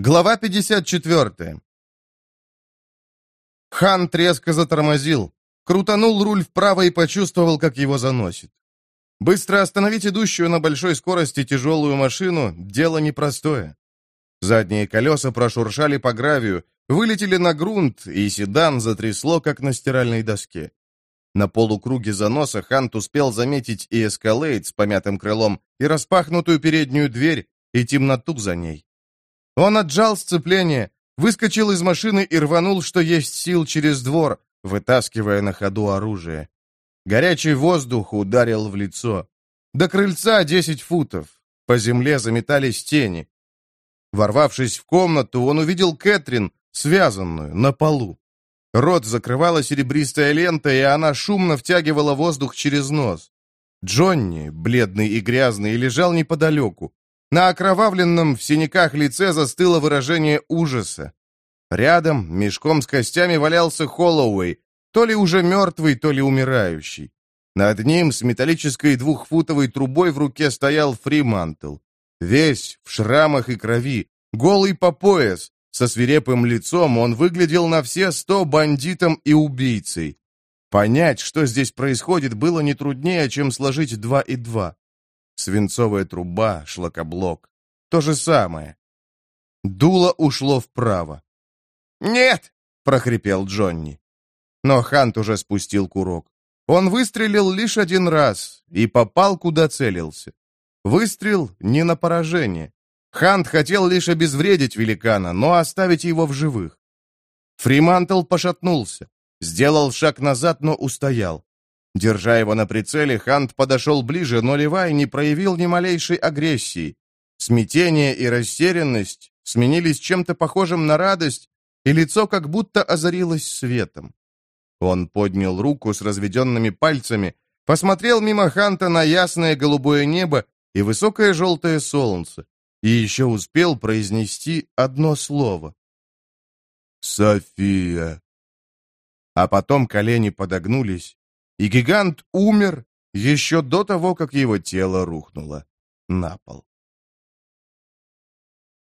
Глава 54. Хан треско затормозил, крутанул руль вправо и почувствовал, как его заносит. Быстро остановить идущую на большой скорости тяжелую машину – дело непростое. Задние колеса прошуршали по гравию, вылетели на грунт, и седан затрясло, как на стиральной доске. На полукруге заноса Хант успел заметить и эскалейт с помятым крылом, и распахнутую переднюю дверь, и темноту за ней. Он отжал сцепление, выскочил из машины и рванул, что есть сил, через двор, вытаскивая на ходу оружие. Горячий воздух ударил в лицо. До крыльца десять футов. По земле заметались тени. Ворвавшись в комнату, он увидел Кэтрин, связанную, на полу. Рот закрывала серебристая лента, и она шумно втягивала воздух через нос. Джонни, бледный и грязный, лежал неподалеку. На окровавленном в синяках лице застыло выражение ужаса. Рядом, мешком с костями, валялся Холлоуэй, то ли уже мертвый, то ли умирающий. Над ним с металлической двухфутовой трубой в руке стоял Фримантл. Весь в шрамах и крови, голый по пояс, со свирепым лицом он выглядел на все сто бандитом и убийцей. Понять, что здесь происходит, было не труднее, чем сложить два и два. Свинцовая труба, шлакоблок. То же самое. Дуло ушло вправо. «Нет!» — прохрипел Джонни. Но Хант уже спустил курок. Он выстрелил лишь один раз и попал, куда целился. Выстрел не на поражение. Хант хотел лишь обезвредить великана, но оставить его в живых. Фримантл пошатнулся, сделал шаг назад, но устоял. Держа его на прицеле, Хант подошел ближе, но Левай не проявил ни малейшей агрессии. Смятение и растерянность сменились чем-то похожим на радость, и лицо как будто озарилось светом. Он поднял руку с разведенными пальцами, посмотрел мимо Ханта на ясное голубое небо и высокое желтое солнце, и еще успел произнести одно слово. «София». А потом колени подогнулись, и гигант умер еще до того, как его тело рухнуло на пол.